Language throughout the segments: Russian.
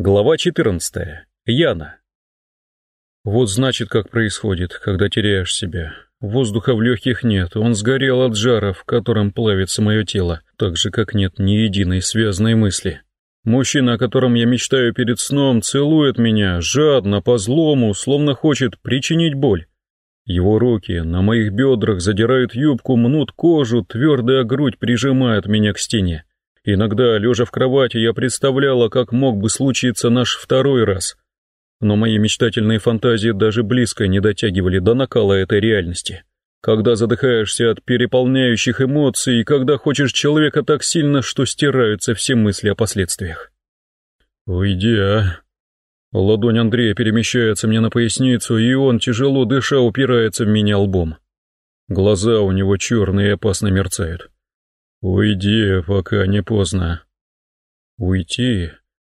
Глава 14. Яна. Вот значит, как происходит, когда теряешь себя. Воздуха в легких нет, он сгорел от жара, в котором плавится мое тело, так же, как нет ни единой связанной мысли. Мужчина, о котором я мечтаю перед сном, целует меня, жадно, по-злому, словно хочет причинить боль. Его руки на моих бедрах задирают юбку, мнут кожу, твердая грудь прижимает меня к стене. Иногда, лежа в кровати, я представляла, как мог бы случиться наш второй раз. Но мои мечтательные фантазии даже близко не дотягивали до накала этой реальности. Когда задыхаешься от переполняющих эмоций, и когда хочешь человека так сильно, что стираются все мысли о последствиях. «Уйди, а!» Ладонь Андрея перемещается мне на поясницу, и он, тяжело дыша, упирается в меня лбом. Глаза у него черные и опасно мерцают. «Уйди, пока не поздно». «Уйти?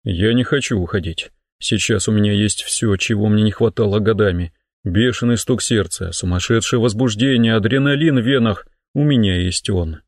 Я не хочу уходить. Сейчас у меня есть все, чего мне не хватало годами. Бешеный стук сердца, сумасшедшее возбуждение, адреналин в венах. У меня есть он».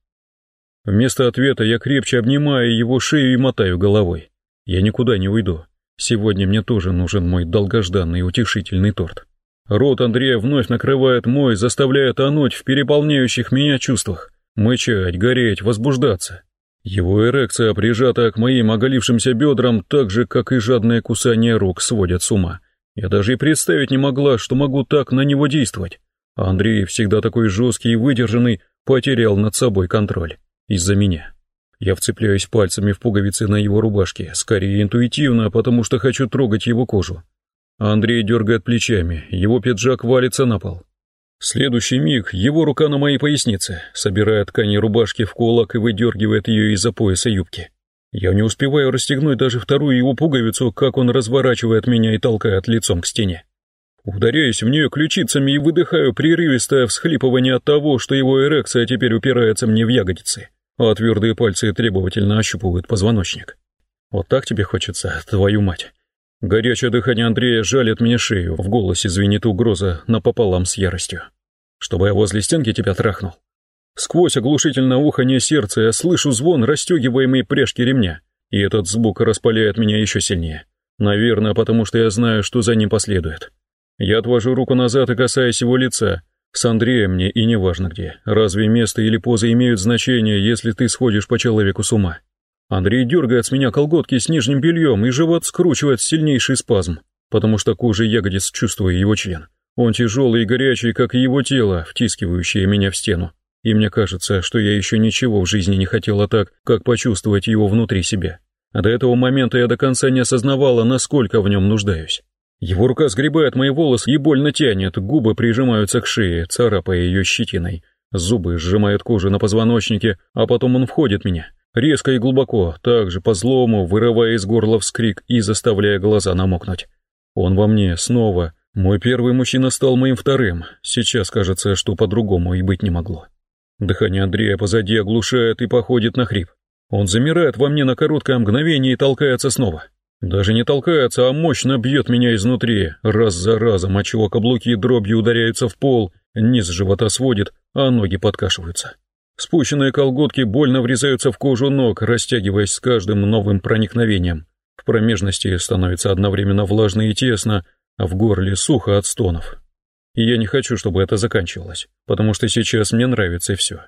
Вместо ответа я крепче обнимаю его шею и мотаю головой. Я никуда не уйду. Сегодня мне тоже нужен мой долгожданный утешительный торт. Рот Андрея вновь накрывает мой, заставляя тонуть в переполняющих меня чувствах мычать, гореть, возбуждаться. Его эрекция, прижата к моим оголившимся бедрам, так же, как и жадное кусание рук, сводят с ума. Я даже и представить не могла, что могу так на него действовать. А Андрей, всегда такой жесткий и выдержанный, потерял над собой контроль. Из-за меня. Я вцепляюсь пальцами в пуговицы на его рубашке, скорее интуитивно, потому что хочу трогать его кожу. Андрей дергает плечами, его пиджак валится на пол следующий миг его рука на моей пояснице, собирая ткани рубашки в кулак и выдергивает ее из-за пояса юбки. Я не успеваю расстегнуть даже вторую его пуговицу, как он разворачивает меня и толкает лицом к стене. Ударяюсь в нее ключицами и выдыхаю прерывистое всхлипывание от того, что его эрекция теперь упирается мне в ягодицы, а твердые пальцы требовательно ощупывают позвоночник. Вот так тебе хочется, твою мать. Горячее дыхание Андрея жалит мне шею, в голосе звенит угроза напополам с яростью. Чтобы я возле стенки тебя трахнул. Сквозь оглушительное уханье сердца я слышу звон расстегиваемой пряжки ремня, и этот звук распаляет меня еще сильнее. Наверное, потому что я знаю, что за ним последует. Я отвожу руку назад и касаюсь его лица. С Андреем мне и не важно где. Разве место или поза имеют значение, если ты сходишь по человеку с ума? Андрей дергает с меня колготки с нижним бельем, и живот скручивает сильнейший спазм, потому что кожей ягодиц чувствую его член. Он тяжелый и горячий, как и его тело, втискивающее меня в стену. И мне кажется, что я еще ничего в жизни не хотела так, как почувствовать его внутри себя. А до этого момента я до конца не осознавала, насколько в нем нуждаюсь. Его рука сгребает мои волосы и больно тянет, губы прижимаются к шее, царапая ее щетиной. Зубы сжимают кожу на позвоночнике, а потом он входит в меня. Резко и глубоко, также по-злому, вырывая из горла вскрик и заставляя глаза намокнуть. Он во мне, снова. Мой первый мужчина стал моим вторым. Сейчас кажется, что по-другому и быть не могло. Дыхание Андрея позади оглушает и походит на хрип. Он замирает во мне на короткое мгновение и толкается снова. Даже не толкается, а мощно бьет меня изнутри, раз за разом, отчего каблуки дробью ударяются в пол, низ живота сводит, а ноги подкашиваются. Спущенные колготки больно врезаются в кожу ног, растягиваясь с каждым новым проникновением. В промежности становится одновременно влажно и тесно, в горле сухо от стонов. И я не хочу, чтобы это заканчивалось, потому что сейчас мне нравится все.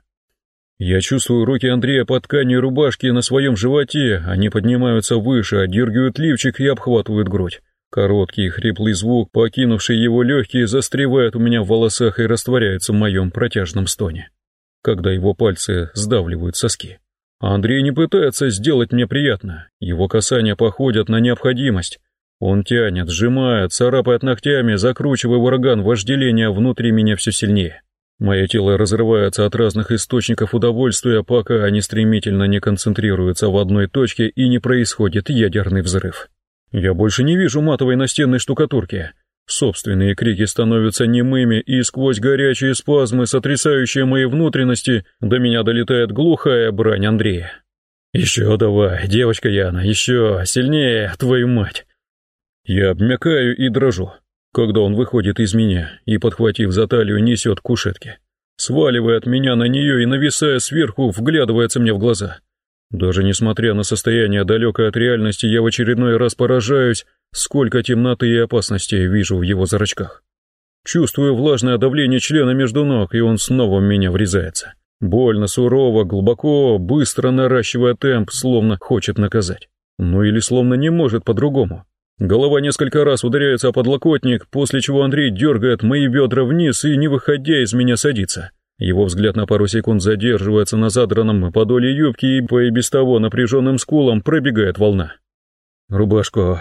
Я чувствую руки Андрея под тканью рубашки на своем животе, они поднимаются выше, отдергивают лифчик и обхватывают грудь. Короткий хриплый звук, покинувший его легкие, застревает у меня в волосах и растворяется в моем протяжном стоне когда его пальцы сдавливают соски. Андрей не пытается сделать мне приятно, его касания походят на необходимость. Он тянет, сжимает, царапает ногтями, закручивая ураган вожделения внутри меня все сильнее. Мое тело разрывается от разных источников удовольствия, пока они стремительно не концентрируются в одной точке и не происходит ядерный взрыв. Я больше не вижу матовой настенной штукатурки, Собственные крики становятся немыми, и сквозь горячие спазмы, сотрясающие мои внутренности, до меня долетает глухая брань Андрея. «Еще давай, девочка Яна, еще сильнее, твою мать!» Я обмякаю и дрожу, когда он выходит из меня и, подхватив за талию, несет к кушетке. Сваливая от меня на нее и, нависая сверху, вглядывается мне в глаза. Даже несмотря на состояние далекое от реальности, я в очередной раз поражаюсь, сколько темноты и опасности вижу в его зрачках. Чувствую влажное давление члена между ног, и он снова в меня врезается. Больно, сурово, глубоко, быстро наращивая темп, словно хочет наказать. Ну или словно не может по-другому. Голова несколько раз ударяется о подлокотник, после чего Андрей дергает мои бедра вниз и, не выходя из меня, садится. Его взгляд на пару секунд задерживается на задранном подоле юбки, и по и без того напряженным скулам пробегает волна. «Рубашку».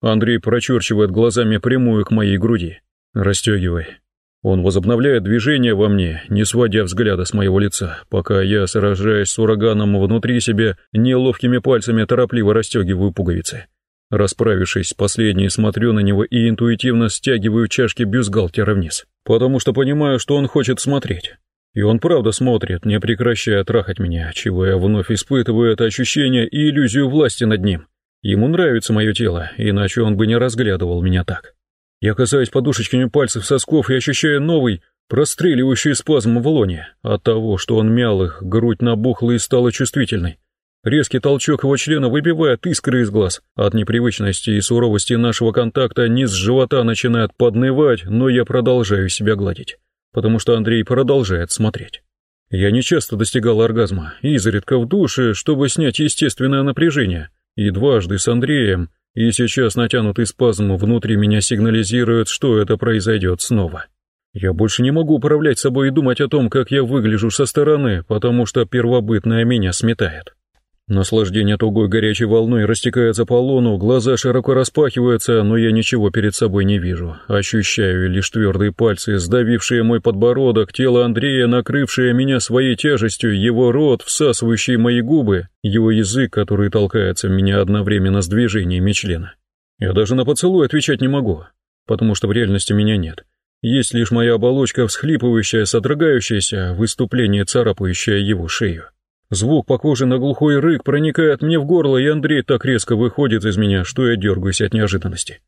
Андрей прочерчивает глазами прямую к моей груди. «Растегивай». Он возобновляет движение во мне, не сводя взгляда с моего лица, пока я, сражаясь с ураганом внутри себя, неловкими пальцами торопливо расстегиваю пуговицы. Расправившись, последний смотрю на него и интуитивно стягиваю чашки бюстгальтера вниз, потому что понимаю, что он хочет смотреть. И он правда смотрит, не прекращая трахать меня, чего я вновь испытываю это ощущение и иллюзию власти над ним. Ему нравится мое тело, иначе он бы не разглядывал меня так. Я касаюсь подушечками пальцев сосков и ощущаю новый, простреливающий спазм в лоне. От того, что он мял их, грудь набухла и стала чувствительной. Резкий толчок его члена выбивает искры из глаз. От непривычности и суровости нашего контакта низ живота начинает поднывать, но я продолжаю себя гладить, потому что Андрей продолжает смотреть. Я не часто достигал оргазма, изредка в душе, чтобы снять естественное напряжение, и дважды с Андреем, и сейчас натянутый спазм внутри меня сигнализирует, что это произойдет снова. Я больше не могу управлять собой и думать о том, как я выгляжу со стороны, потому что первобытное меня сметает. Наслаждение тугой горячей волной растекается по лону, глаза широко распахиваются, но я ничего перед собой не вижу. Ощущаю лишь твердые пальцы, сдавившие мой подбородок, тело Андрея, накрывшее меня своей тяжестью, его рот, всасывающий мои губы, его язык, который толкается в меня одновременно с движениями члена. Я даже на поцелуй отвечать не могу, потому что в реальности меня нет. Есть лишь моя оболочка, всхлипывающая, содрогающаяся, выступление, царапающее его шею. Звук, похожий на глухой рык, проникает мне в горло, и Андрей так резко выходит из меня, что я дергаюсь от неожиданности.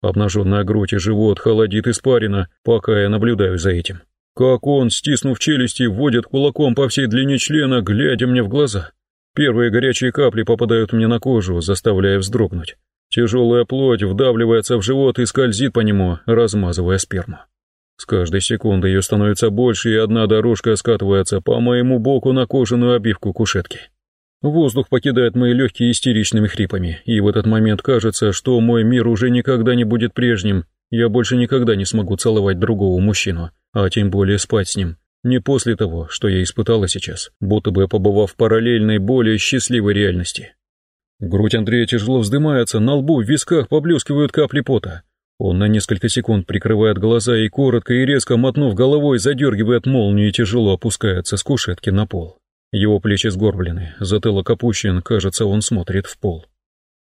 Обнаженная грудь и живот холодит испарина, пока я наблюдаю за этим. Как он, стиснув челюсти, вводит кулаком по всей длине члена, глядя мне в глаза. Первые горячие капли попадают мне на кожу, заставляя вздрогнуть. Тяжелая плоть вдавливается в живот и скользит по нему, размазывая сперму. С каждой секундой ее становится больше, и одна дорожка скатывается по моему боку на кожаную обивку кушетки. Воздух покидает мои легкие истеричными хрипами, и в этот момент кажется, что мой мир уже никогда не будет прежним, я больше никогда не смогу целовать другого мужчину, а тем более спать с ним. Не после того, что я испытала сейчас, будто бы побывав в параллельной, более счастливой реальности. Грудь Андрея тяжело вздымается, на лбу, в висках поблескивают капли пота. Он на несколько секунд прикрывает глаза и коротко и резко мотнув головой, задергивает молнию и тяжело опускается с кушетки на пол. Его плечи сгорблены, затылок опущен, кажется, он смотрит в пол.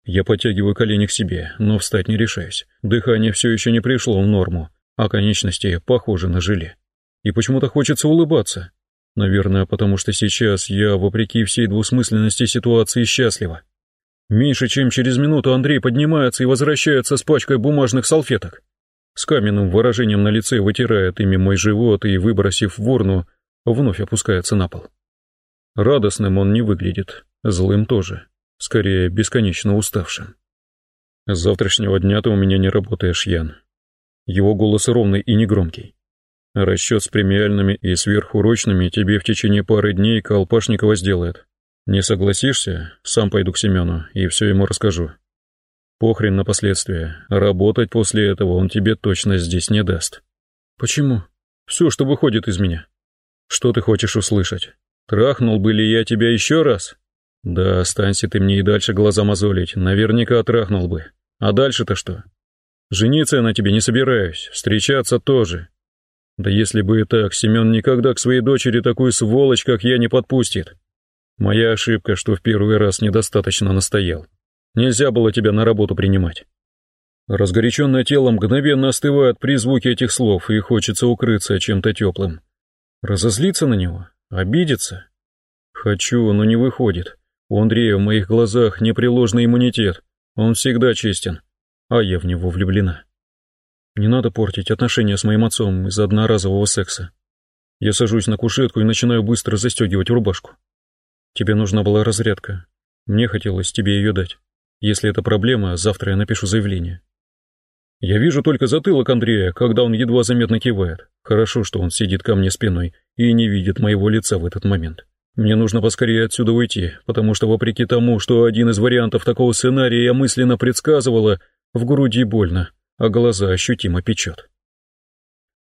Я подтягиваю колени к себе, но встать не решаюсь. Дыхание все еще не пришло в норму, а конечности похожи на желе. И почему-то хочется улыбаться. Наверное, потому что сейчас я, вопреки всей двусмысленности ситуации, счастлива. Меньше чем через минуту Андрей поднимается и возвращается с пачкой бумажных салфеток. С каменным выражением на лице вытирает ими мой живот и, выбросив в урну, вновь опускается на пол. Радостным он не выглядит, злым тоже, скорее бесконечно уставшим. С завтрашнего дня ты у меня не работаешь, Ян. Его голос ровный и негромкий. Расчет с премиальными и сверхурочными тебе в течение пары дней Колпашникова сделает. Не согласишься, сам пойду к Семену и все ему расскажу. Похрен на последствия, работать после этого он тебе точно здесь не даст. Почему? Все, что выходит из меня. Что ты хочешь услышать? Трахнул бы ли я тебя еще раз? Да, останься ты мне и дальше глаза мозолить, наверняка трахнул бы. А дальше-то что? Жениться я на тебе не собираюсь, встречаться тоже. Да если бы и так, Семен никогда к своей дочери такую сволочь, как я, не подпустит. Моя ошибка, что в первый раз недостаточно настоял. Нельзя было тебя на работу принимать. Разгоряченное тело мгновенно остывает при звуке этих слов, и хочется укрыться чем-то теплым. Разозлиться на него? Обидеться? Хочу, но не выходит. У Андрея в моих глазах непреложный иммунитет. Он всегда честен, а я в него влюблена. Не надо портить отношения с моим отцом из-за одноразового секса. Я сажусь на кушетку и начинаю быстро застегивать рубашку. Тебе нужна была разрядка. Мне хотелось тебе ее дать. Если это проблема, завтра я напишу заявление. Я вижу только затылок Андрея, когда он едва заметно кивает. Хорошо, что он сидит ко мне спиной и не видит моего лица в этот момент. Мне нужно поскорее отсюда уйти, потому что вопреки тому, что один из вариантов такого сценария я мысленно предсказывала, в груди больно, а глаза ощутимо печет.